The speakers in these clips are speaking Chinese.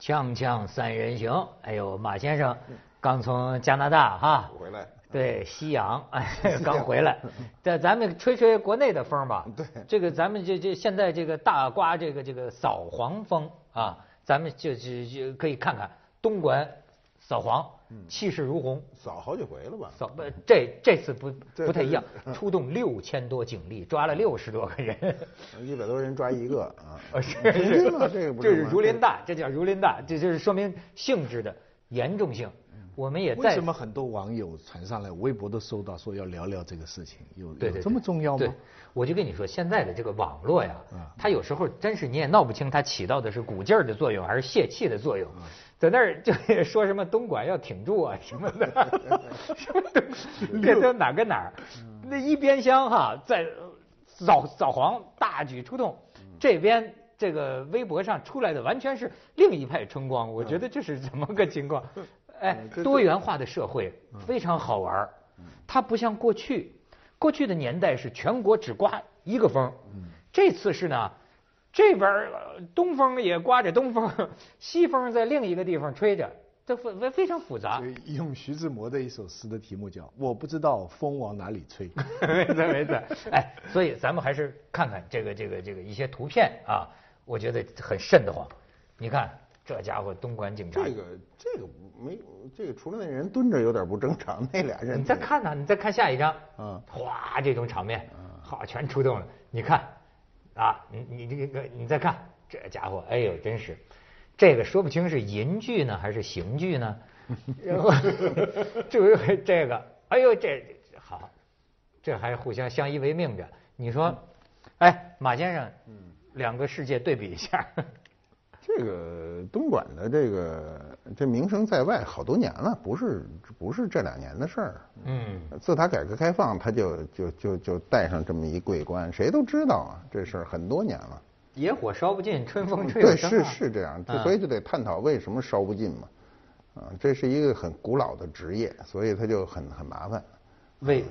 锵锵三人行，哎呦，马先生刚从加拿大哈。回来，对，西洋，哎，刚回来。这咱们吹吹国内的风吧。对。这个咱们这这现在这个大刮这个这个扫黄风啊，咱们就就就可以看看东莞扫黄，气势如虹。扫好几回了吧？扫不，这这次不不太一样，出动六千多警力，抓了六十多个人。一百多人抓一个 这个这是如临大，这叫如临大，这就是说明性质的严重性。我们也在为什么很多网友传上来，微博都收到说要聊聊这个事情，有有这么重要对吗？，我就跟你说，现在的这个网络呀啊，它有时候真是你也闹不清它起到的是鼓劲儿的作用还是泄气的作用，啊在那儿就 说什么东莞要挺住啊什么的，什么的，这都哪跟哪儿？嗯那一边厢哈，在扫扫黄大举出动，嗯这边。这个微博上出来的完全是另一派春光，我觉得这是怎么个情况？哎多元化的社会非常好玩儿它不像过去，过去的年代是全国只刮一个风，这次是呢，这边东风也刮着东风，西风在另一个地方吹着，这非非常复杂 用徐志摩的一首诗的题目叫“我不知道风往哪里吹 没错没错，哎，所以咱们还是看看这个这个这个一些图片啊，我觉得很瘆得慌。你看这家伙，东莞警察，这个这个没这个，除了那人蹲着有点不正常，那俩人你再看呐，你再看下一张，嗯哗，这种场面，好，全出动了。你看，啊，你你这个你再看这家伙，哎呦，真是，这个说不清是淫剧呢还是刑剧呢，然后就是这个，哎呦，这好，这还互相相依为命着。你说，哎，马先生，两个世界对比一下，这个东莞的这个这名声在外好多年了，不是不是这两年的事儿。嗯，自打改革开放，他就就就就带上这么一桂冠，谁都知道啊，这事儿很多年了。野火烧不尽，春风吹又对，是生啊是这样，啊所以就得探讨为什么烧不尽嘛。啊，这是一个很古老的职业，所以他就很很麻烦。为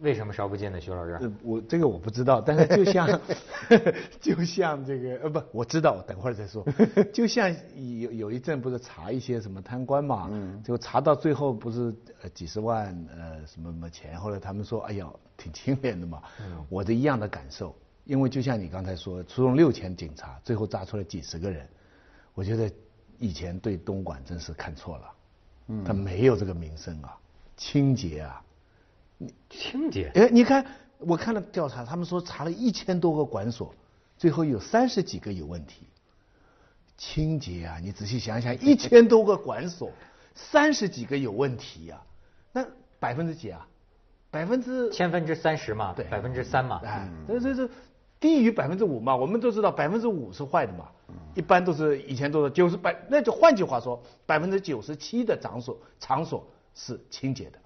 为什么烧不尽呢？徐老师？呃，我这个我不知道，但是就像 就像这个呃不，我知道，等会儿再说。就像有有一阵不是查一些什么贪官嘛，嗯就查到最后不是呃几十万呃什么什么钱，后来他们说哎呀挺清廉的嘛，嗯我的一样的感受，因为就像你刚才说，出动六千警察，最后抓出来几十个人，我觉得以前对东莞真是看错了，嗯他没有这个名声啊，清洁啊。清洁。哎，你看，我看了调查，他们说查了一千多个管所，最后有三十几个有问题。清洁啊，你仔细想想，一千多个管所，三十几个有问题呀、那百分之几啊？百分之千分之三十嘛，对百分之三嘛，哎，这这这低于百分之五嘛？我们都知道百分之五是坏的嘛，一般都是以前都是九十百，那就换句话说，百分之九十七的场所场所是清洁的。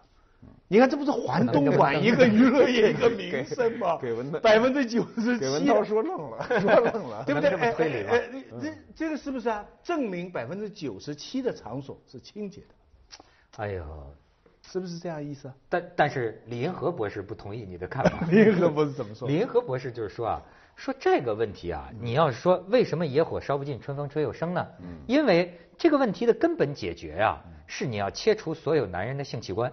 你看，这不是还东莞一个娱乐业一个名声吗？给文涛百分之九十七，给文涛说愣了，说愣了。对不对？哎哎哎这这个是不是啊？证明百分之九十七的场所是清洁的，哎呦，是不是这样意思啊？但但是李银河博士不同意你的看法。李银河博士怎么说李？银河博士就是说啊，说这个问题啊，你要是说为什么野火烧不尽，春风吹又生呢？因为这个问题的根本解决呀、是你要切除所有男人的性器官，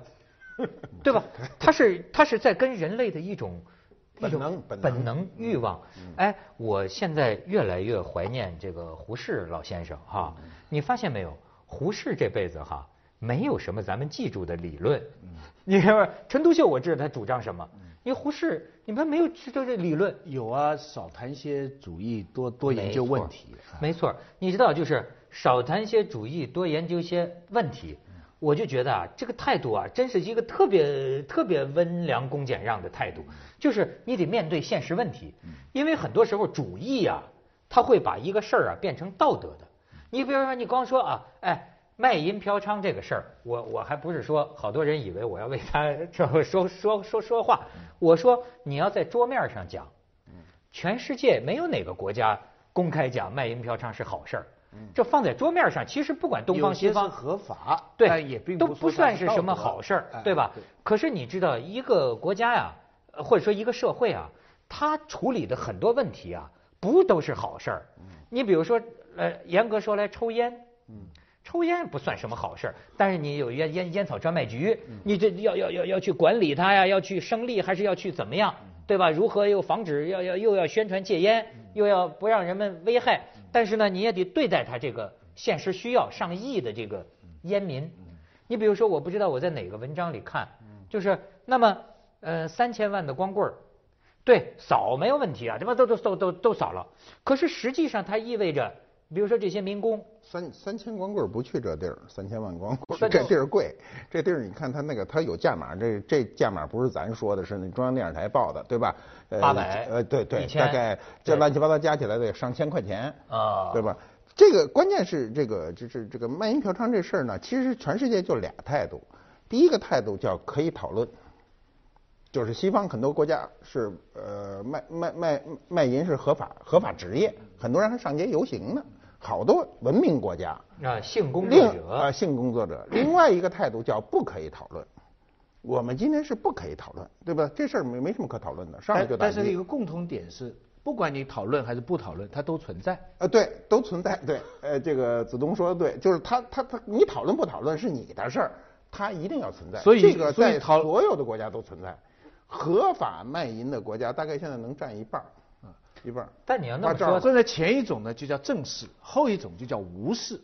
对吧？他是他是在跟人类的一种 本一种能本能本能欲望。哎，我现在越来越怀念这个胡适老先生哈，你发现没有？胡适这辈子哈。没有什么咱们记住的理论，你看，陈独秀我知道他主张什么，因为胡适你们没有知道这理论，有啊，少谈些主义，多多研究问题。啊没错，你知道，就是少谈些主义，多研究些问题。我就觉得啊，这个态度啊，真是一个特别特别温良恭俭让的态度。就是你得面对现实问题，因为很多时候主义啊，他会把一个事儿啊变成道德的。你比如说，你光说啊，哎。卖淫嫖娼这个事儿，我我还不是说，好多人以为我要为他 这说说说说话。我说你要在桌面上讲，全世界没有哪个国家公开讲卖淫嫖娼是好事儿。这放在桌面上，其实不管东方西方合法，对，也并都不不算是什么好事儿，哎对吧？可是你知道，一个国家呀，呃或者说一个社会啊，它处理的很多问题啊，不都是好事儿。你比如说，呃，严格说来，抽烟嗯，抽烟不算什么好事儿，但是你有烟烟烟草专卖局，嗯你这要要要要去管理它呀，要去生利还是要去怎么样，嗯对吧？如何又防止要要又要宣传戒烟，又要不让人们危害，但是呢，你也得对待他这个现实需要上亿的这个烟民。你比如说，我不知道我在哪个文章里看，就是那么呃三千万的光棍儿。对，扫没有问题啊，对吧？都都都都都扫了。可是实际上它意味着，比如说这些民工，三三千光棍不去这地儿，三千万光棍这地儿贵，这地儿你看他那个他有价码，这这价码不是咱说的，是那中央电视台报的，对吧？呃800呃，对对，大概这乱七八糟加起来得上千块钱啊对吧？这个关键是这个就是这个卖淫嫖娼这事儿呢，其实全世界就俩态度，第一个态度叫可以讨论。就是西方很多国家是呃卖卖卖卖淫是合法合法职业，很多人还上街游行呢，好多文明国家。啊，性工作者啊，性工作者。另外一个态度叫不可以讨论。我们今天是不可以讨论，对吧？这事儿没没什么可讨论的，上来就打击但是一个共同点是，不管你讨论还是不讨论，它都存在。呃，对，都存在。对，呃，这个子东说的对，就是他他他，你讨论不讨论是你的事儿，他一定要存在。所以这个在所有的国家都存在，合法卖淫的国家大概现在能占一半儿，啊，一半。但你要那么说所以呢，前一种呢就叫正视，后一种就叫无视。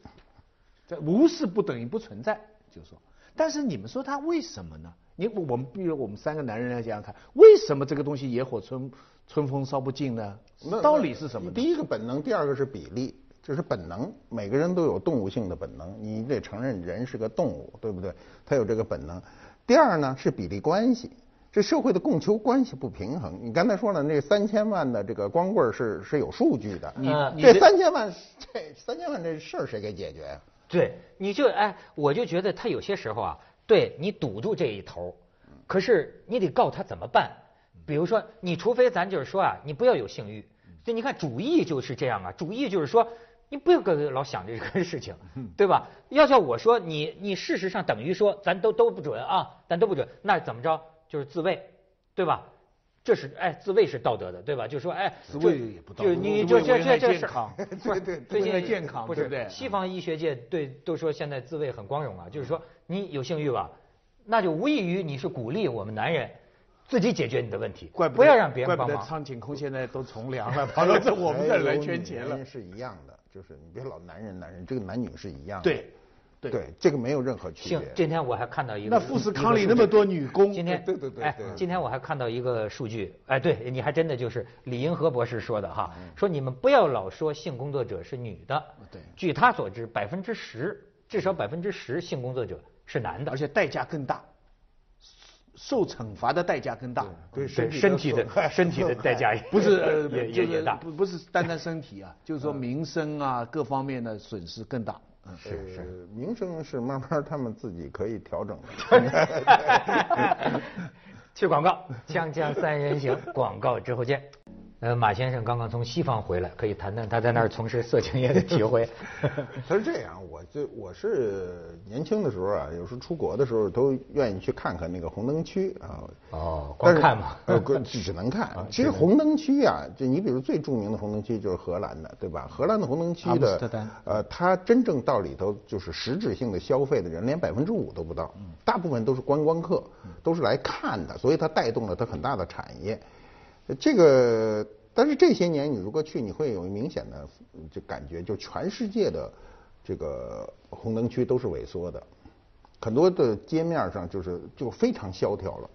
这无视不等于不存在，就是说，但是你们说它为什么呢？你我们比如我们三个男人来想想看，为什么这个东西野火春春风烧不尽呢那？道理是什么呢？第一个本能，第二个是比例，就是本能。每个人都有动物性的本能，你得承认人是个动物，对不对？他有这个本能。第二呢是比例关系，这社会的供求关系不平衡。你刚才说了，那三千万的这个光棍是是有数据的，你这这三千万这三千万这事儿谁给解决呀、对，你就哎，我就觉得他有些时候啊，对你堵住这一头，可是你得告他怎么办？比如说，你除非咱就是说啊，你不要有性欲，就你看主义就是这样啊，主义就是说。你不要跟老想这个事情，对吧？要叫我说你，你事实上等于说咱都都不准啊，咱都不准，那怎么着？就是自卫，对吧？这是哎，自卫是道德的，对吧？就说哎，自就卫也不道德就你就这这这事儿健康不是对对最近危害健康不是对不对西方医学界对都说现在自卫很光荣啊，就是说你有性欲吧，那就无异于你是鼓励我们男人自己解决你的问题，怪不不要让别怪不得人帮忙。苍井空现在都从良了，跑到这我们这儿来圈钱了。是一样的，就是你别老男人男人，这个男女是一样的。对，对。对，这个没有任何区性别。，今天我还看到一个那富士康里那么多女工，今天对对对哎，今天我还看到一个数据，哎，对你还真的就是李银河博士说的哈，嗯。说你们不要老说性工作者是女的，对。据他所知，百分之十至少百分之十性工作者是男的。而，且代价更大，受惩罚的代价更大。对对身体的损害。身体的代价 也不是呃，也也也大，不不是单单身体啊，就是说名声啊各方面的损失更大。是是，名声是慢慢他们自己可以调整的。去广告，锵锵三人行，广告之后见。呃，马先生刚刚从西方回来，可以谈谈他在那儿从事色情业的体会。他是这样，我就我是年轻的时候啊，有时候出国的时候都愿意去看看那个红灯区啊。哦光看嘛只只能看。其实红灯区啊，就你比如最著名的红灯区就是荷兰的，对吧？荷兰的红灯区的呃，它真正到里头就是实质性的消费的人连百分之五都不到，大部分都是观光客，都是来看的，所以它带动了它很大的产业。呃这个，但是这些年你如果去，你会有明显的这感觉，就全世界的这个红灯区都是萎缩的，很多的街面上就是就非常萧条了。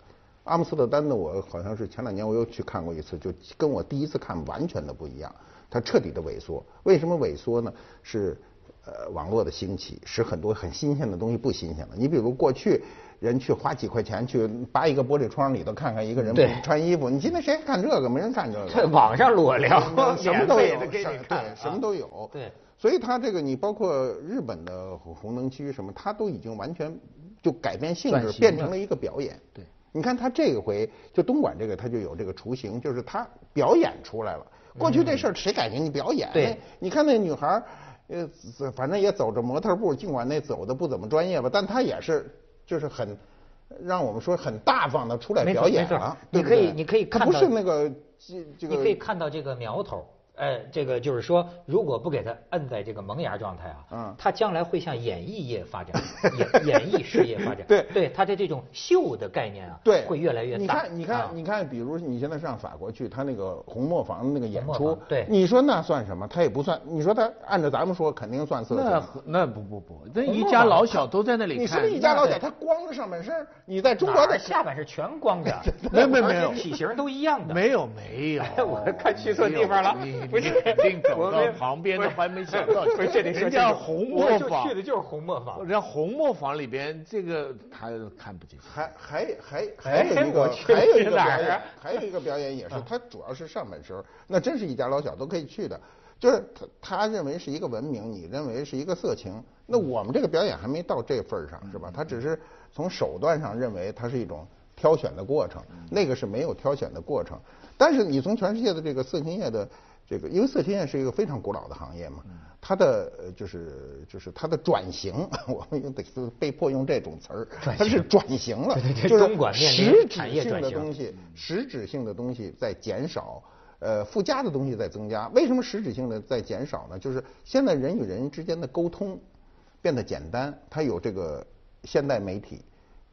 阿姆斯特丹的我好像是前两年我又去看过一次，就跟我第一次看完全的不一样，它彻底的萎缩。为什么萎缩呢？是呃网络的兴起，使很多很新鲜的东西不新鲜了。你比如过去人去花几块钱去扒一个玻璃窗里头看看一个人对穿衣服，你今天谁看这个？没人看这个。在网上裸聊，什么都有，给你看，对，什么都有。对，所以他这个你包括日本的红红灯区什么，他都已经完全就改变性质，变成了一个表演。对，你看他这个回就东莞这个，他就有这个雏形，就是他表演出来了。过去这事儿谁敢给你表演？对，你看那女孩儿，呃，反正也走着模特步，尽管那走的不怎么专业吧，但她也是就是很。让我们说很大方的出来表演了，你可以你可以看到是那个这这个你可以看到这个苗头。呃，这个就是说，如果不给他摁在这个萌芽状态啊，嗯他将来会向演艺业发展，演演艺事业发展。对对，他的这种秀的概念啊，对，会越来越大。你看，你看，啊你看，比如你现在上法国去，他那个红磨坊那个演出对你说那算什么？他也不算。你说他按照咱们说，肯定算色那情。那不不不，那一家老小都在那里看。你是不是一家老小？他光着上半身，你在中国的下半身全光着，没有没有没有体型都一样的。没有没有，我看去错地方了 不是你肯定走到旁边的不是还没想到，不是这得说人家红我就磨坊去的就是红磨坊人。家红磨坊里边这个他看不进去。还还还还哎有一个还有一个还有一个表演也是，他主要是上半身儿，那真是一家老小都可以去的。就是他他认为是一个文明，你认为是一个色情，那我们这个表演还没到这份儿上，是吧？他只是从手段上认为它是一种挑选的过程，那个是没有挑选的过程。但是你从全世界的这个色情业的这个，因为色情业是一个非常古老的行业嘛，它的呃就是就是它的转型，我们用得被迫用这种词儿，它是转型了，就是实产质性的东西，实质性的东西在减少。呃，附加的东西在增加，为什么实质性的在减少呢？就是现在人与人之间的沟通变得简单，它有这个现代媒体，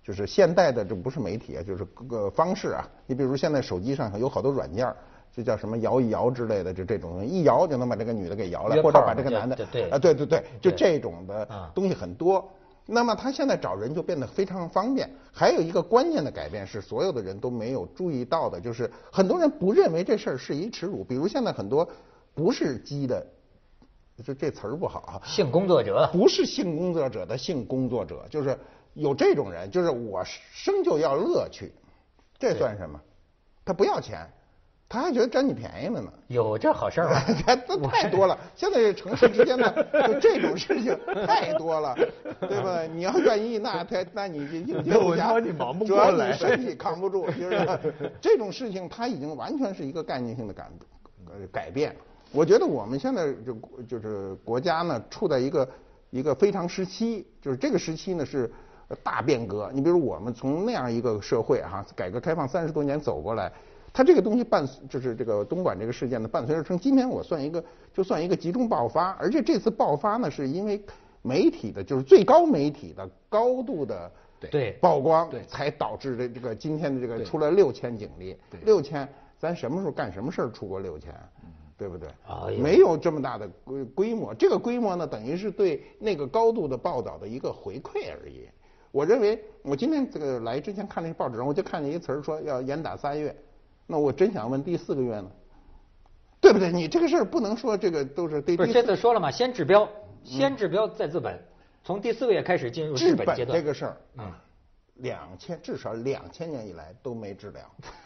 就是现代的这不是媒体啊，就是各个方式啊。你比如现在手机上有好多软件儿，这叫什么摇一摇之类的，就这种一摇就能把这个女的给摇来，或者把这个男的对对啊，对对对，就这种的啊东西很多。那么他现在找人就变得非常方便。还有一个关键的改变是，所有的人都没有注意到的，就是很多人不认为这事儿是一耻辱。比如现在很多不是鸡的，这这词儿不好啊，性工作者，不是性工作者的性工作者，就是有这种人，就是我生就要乐趣，这算什么？他不要钱，他还觉得占你便宜了呢。有这好事儿吗？这这太多了，现在这城市之间的就这种事情太多了，对吧？你要愿意，那他那你就应接不我暇说你忙不主要过来你身体扛不住，就是 这种事情，它已经完全是一个概念性的改呃改变。我觉得我们现在就就是国家呢，处在一个一个非常时期，就是这个时期呢是大变革。你比如我们从那样一个社会哈、改革开放三十多年走过来，它这个东西伴就是这个东莞这个事件呢，伴随而成。今天我算一个，就算一个集中爆发，而且这次爆发呢，是因为媒体的，就是最高媒体的高度的对曝光，对才导致这这个今天的这个出了六千警力对，六千，咱什么时候干什么事儿出过六千？对不对？没有这么大的规规模，这个规模呢，等于是对那个高度的报道的一个回馈而已。我认为，我今天这个来之前看那报纸上，我就看见一个词儿说要严打三月，那我真想问第四个月呢，对不对？你这个事儿不能说这个都是对不是这次说了嘛，先治标，先治标再治本，从第四个月开始进入治本阶段。这个事儿，嗯，两千至少两千年以来都没治疗，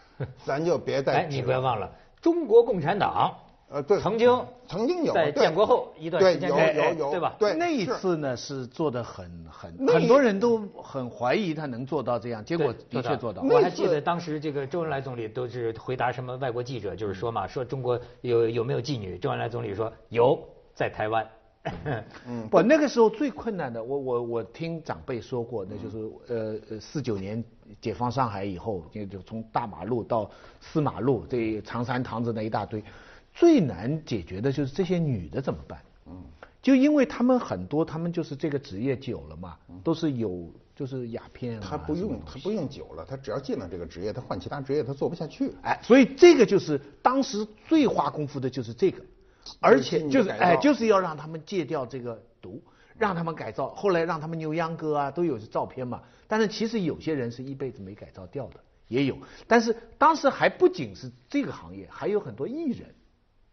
咱就别再哎，你不要忘了，中国共产党呃，对，曾经曾经有在建国后一段时间有有有对吧？对那一次呢是做的很很，很多人都很怀疑他能做到这样，结果的确做到。我还记得当时这个周恩来总理都是回答什么外国记者，就是说嘛，说中国有有没有妓女？周恩来总理说有，在台湾。嗯。不，那个时候最困难的，我我我听长辈说过，那就是呃呃四九年解放上海以后，就就从大马路到四马路，这长山堂子那一大堆，最难解决的就是这些女的怎么办？嗯，就因为他们很多，他们就是这个职业久了嘛，都是有就是鸦片啊，他不用他不用久了，他只要进了这个职业，他换其他职业他做不下去。哎，所以这个就是当时最花功夫的就是这个，而且就是哎，就是要让他们戒掉这个毒，让他们改造。后来让他们牛秧歌啊，都有照片嘛。但是其实有些人是一辈子没改造掉的，也有。但是当时还不仅是这个行业，还有很多艺人，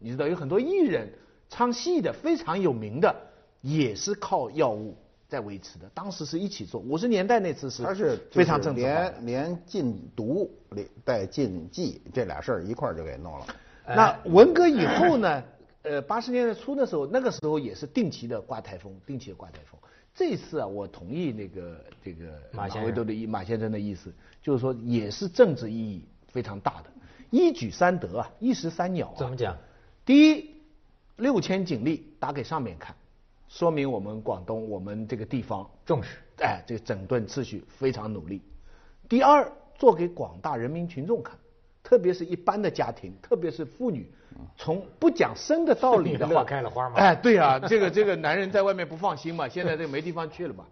你知道有很多艺人唱戏的非常有名的，也是靠药物在维持的。当时是一起做，五十年代那次是他是非常正常。连连禁毒连带禁忌这俩事儿一块儿就给弄了。那文革以后呢？呃，八十年代初的时候，那个时候也是定期的刮台风，定期的刮台风。这次啊，我同意那个这个马先生的意马先生的意思，就是说也是政治意义非常大的，一举三得啊，一石三鸟啊。怎么讲？第一，六千警力打给上面看，说明我们广东我们这个地方重视。哎，这个整顿秩序非常努力。第二，做给广大人民群众看，特别是一般的家庭，特别是妇女，从不讲生的道理的话，开了花嘛哎，对啊，这个这个男人在外面不放心嘛，现在这个没地方去了嘛。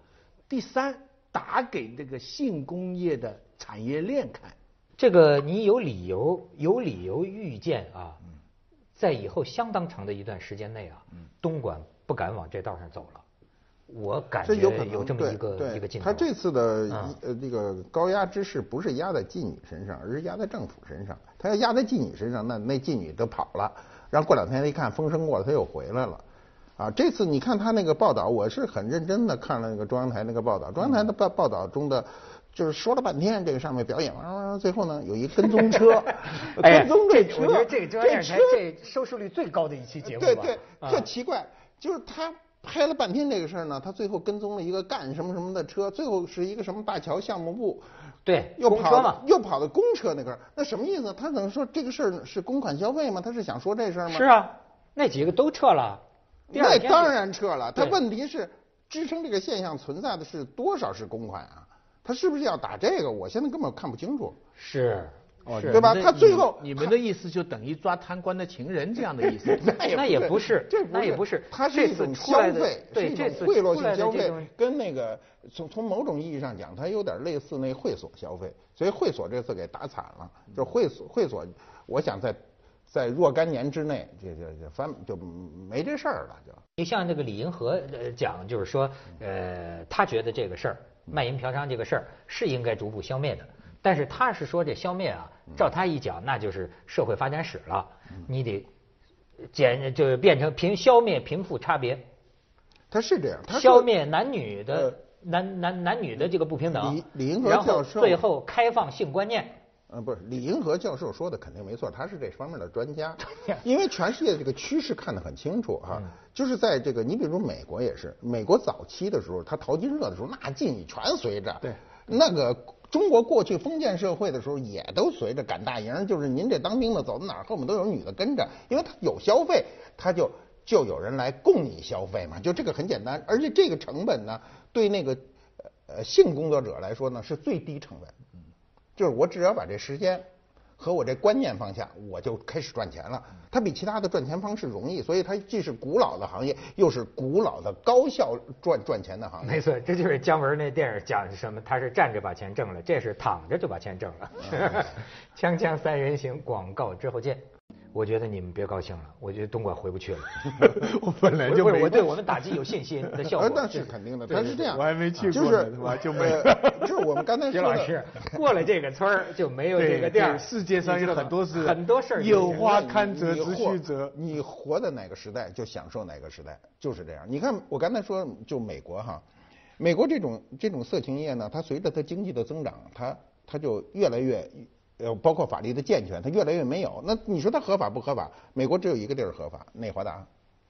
第三，打给这个性工业的产业链看。这个你有理由有理由预见啊，在以后相当长的一段时间内啊，东莞不敢往这道上走了。我感觉有这么一个一个劲头。他这次的嗯呃这个高压之势不是压在妓女身上，而是压在政府身上。他要压在妓女身上，那那妓女都跑了，然后过两天一看风声过了，他又回来了。啊，这次你看他那个报道，我是很认真的看了那个中央台那个报道，中央台的报报道中的。就是说了半天，这个上面表演完，最后呢有一跟踪车，跟踪这车，我觉得这个中央电视台车这收视率最高的一期节目对对，啊特奇怪，就是他拍了半天这个事儿呢，他最后跟踪了一个干什么什么的车，最后是一个什么大桥项目部，对又跑公车嘛又跑到公车那块儿，那什么意思？他等于说这个事儿是公款消费吗？他是想说这事儿吗？是啊，那几个都撤了。那当然撤了。他问题是支撑这个现象存在的是多少是公款啊？他是不是要打这个？我现在根本看不清楚。是哦是对吧他最后你们的意思就等于抓贪官的情人这样的意思。那也不是这那也不是他是一种消费，对这次种贿赂性消费跟那个从从某种意义上讲，它有点类似那会所消费，所以会所这次给打惨了，就会所会所，我想在在若干年之内，这这这翻就没这事儿了，就。你像那个李银河呃讲，就是说，呃，他觉得这个事儿卖淫嫖娼这个事儿是应该逐步消灭的，但是他是说这消灭啊，照他一讲，那就是社会发展史了，你得减就变成贫消灭贫富差别，他是这样，他消灭男女的呃男男男女的这个不平等李，李银河然后教授最后开放性观念。嗯，不是李银河教授说的肯定没错，他是这方面的专家，因为全世界这个趋势看得很清楚哈、嗯。就是在这个你比如美国也是，美国早期的时候，他淘金热的时候，那妓女全随着，对，那个中国过去封建社会的时候，也都随着赶大营，就是您这当兵的走到哪儿，后面都有女的跟着，因为他有消费，他就就有人来供你消费嘛，就这个很简单，而且这个成本呢，对那个呃性工作者来说呢是最低成本。就是我只要把这时间和我这观念放下，我就开始赚钱了。它比其他的赚钱方式容易，所以它既是古老的行业，又是古老的高效赚赚钱的行业。没错，这就是姜文那电影讲什么，他是站着把钱挣了，这是躺着就把钱挣了。锵锵三人行，广告之后见。我觉得你们别高兴了，我觉得东莞回不去了。我本来就没不是我对我们打击有信心的效果。呃，那是肯定的，但是这样。我还没去过就是呢是吧就没呃就是我们刚才 说老师过了这个村儿就没有这个店儿。世界上有很多事，很多事儿有花堪折直须折。你活在哪个时代就享受哪个时代，就是这样。你看我刚才说，就美国哈，美国这种这种色情业呢，它随着它经济的增长，它它就越来越。呃，包括法律的健全，它越来越没有。那你说它合法不合法？美国只有一个地儿合法，内华达，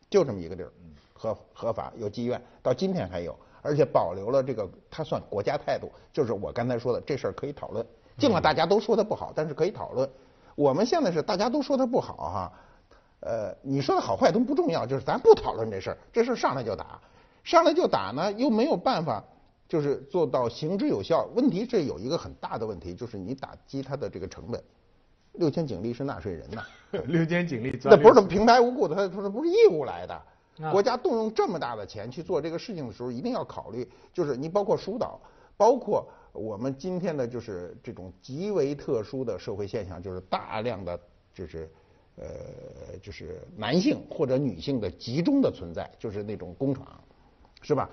就这么一个地儿，合合法有妓院，到今天还有，而且保留了这个，它算国家态度，就是我刚才说的，这事儿可以讨论，尽管大家都说它不好，但是可以讨论。我们现在是大家都说它不好哈，呃，你说的好坏都不重要，就是咱不讨论这事儿，这事儿上来就打，上来就打呢，又没有办法，就是做到行之有效。问题这有一个很大的问题，就是你打击它的这个成本。六千警力是纳税人呐，六千警力那不是六平白无故的，他他不是义务来的。啊国家动用这么大的钱去做这个事情的时候，一定要考虑，就是你包括疏导，包括我们今天的就是这种极为特殊的社会现象，就是大量的就是呃就是男性或者女性的集中的存在，就是那种工厂，是吧？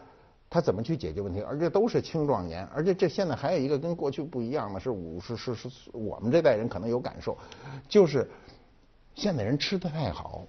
他怎么去解决问题？而且都是青壮年，而且这现在还有一个跟过去不一样的是五十是是是我们这代人可能有感受，就是现在人吃的太好。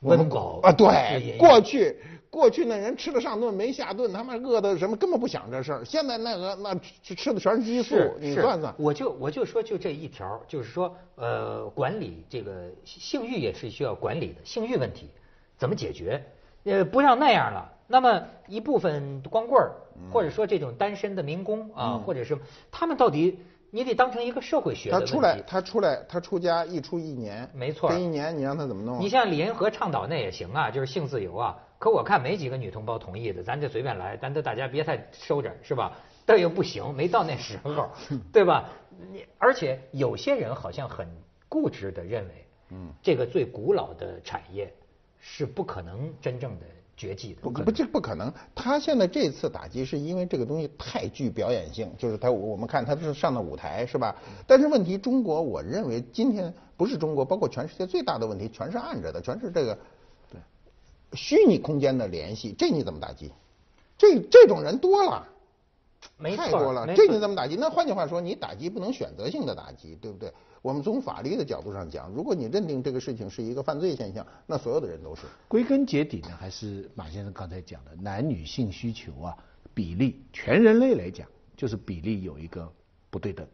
温饱啊，对，过去过去那人吃了上顿没下顿，他妈饿的什么根本不想这事儿。现在那个那吃吃的全是激素你算算。我就我就说就这一条，就是说呃，管理这个性欲也是需要管理的，性欲问题怎么解决？呃，不让那样了。那么一部分光棍儿，嗯或者说这种单身的民工啊，或者是他们到底你得当成一个社会学的。他出来，他出来，他出家一出一年，没错这一年你让他怎么弄啊？你像李银河倡导那也行啊，就是性自由啊。可我看没几个女同胞同意的，咱就随便来，咱都大家别太收着，是吧？但又不行，没到那时候，对吧？你而且有些人好像很固执的认为，嗯，这个最古老的产业是不可能真正的绝技的。不不，这不可能。他现在这次打击是因为这个东西太具表演性，就是他我们看他是上的舞台是吧？但是问题，中国我认为今天不是中国，包括全世界最大的问题全是按着的，全是这个对虚拟空间的联系，这你怎么打击？这这种人多了。没太多了，这你怎么打击？那换句话说，你打击不能选择性的打击，对不对？我们从法律的角度上讲，如果你认定这个事情是一个犯罪现象，那所有的人都是。归根结底呢，还是马先生刚才讲的，男女性需求啊比例，全人类来讲就是比例有一个不对等，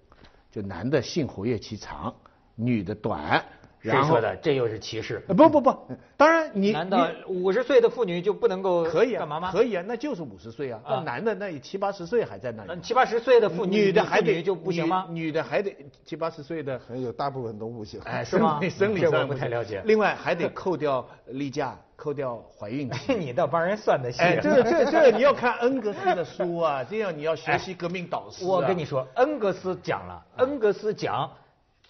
就男的性活跃期长，女的短。谁说的？这又是歧视？不不不，当然你难道五十岁的妇女就不能够可以干嘛吗？可以啊，那就是五十岁啊。那男的那七八十岁还在那里。七八十岁的妇女，女的还得就不行吗？女的还得七八十岁的，还有大部分都不行。哎，是吗？生理上不太了解。另外还得扣掉例假，扣掉怀孕期。你倒帮人算的细。哎，这这这你要看恩格斯的书啊，这样你要学习革命导师。我跟你说，恩格斯讲了，恩格斯讲。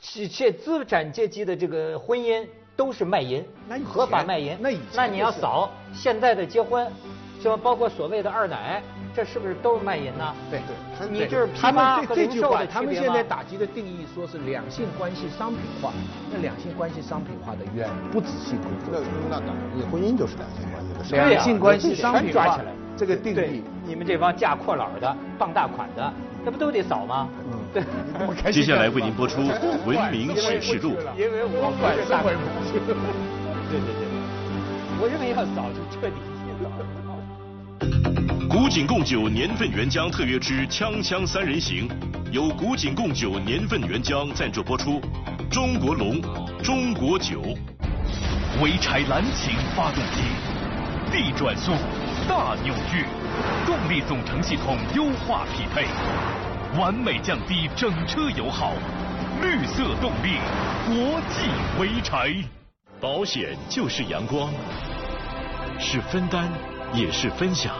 这这资产阶级的这个婚姻都是卖淫，合法卖淫。那那你要扫现在的结婚，是吧？包括所谓的二奶，这是不是都是卖淫呢？对对，你就是他们这这句话，他们现在打击的定义说是两性关系商品化。那两性关系商品化的远不止性工作。那那当然，你婚姻就是两性关系的。两性关系商品化这个定义，你们这帮嫁阔佬的、傍大款的。那不都得扫吗？嗯，对。接下来为您播出 《文明启示录》。因为我管是大款。对对对，我认为要扫就彻底扫。古井贡酒年份原浆特约之锵锵三人行，由古井贡酒年份原浆赞助播出。中国龙，中国酒。潍柴蓝擎发动机，低转速，大扭矩。动力总成系统优化匹配，完美降低整车油耗，绿色动力，国际潍柴。保险就是阳光，是分担，也是分享，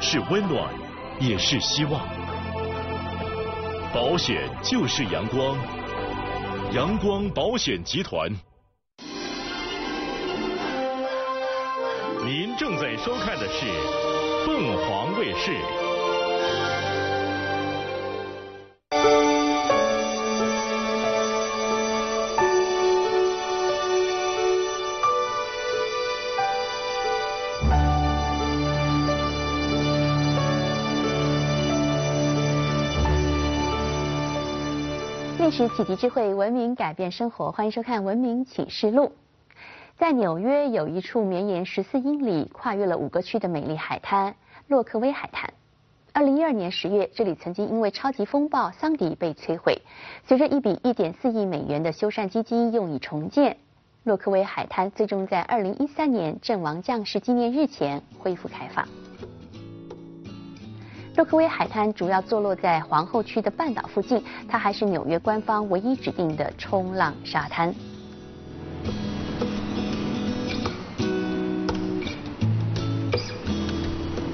是温暖，也是希望。保险就是阳光，阳光保险集团。您正在收看的是。凤凰卫视。历史启迪智慧，文明改变生活。欢迎收看《文明启示录》。在纽约有一处绵延十四英里、跨越了五个区的美丽海滩——洛克威海滩。二零一二年十月，这里曾经因为超级风暴桑迪被摧毁。随着一笔一点四亿美元的修缮基金用以重建，洛克威海滩最终在二零一三年阵亡将士纪念日前恢复开放。洛克威海滩主要坐落在皇后区的半岛附近，它还是纽约官方唯一指定的冲浪沙滩。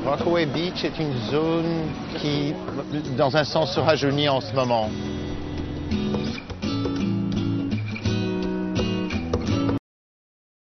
Rockaway Beach est une zone qui, dans un sens, se rajeunit en ce moment.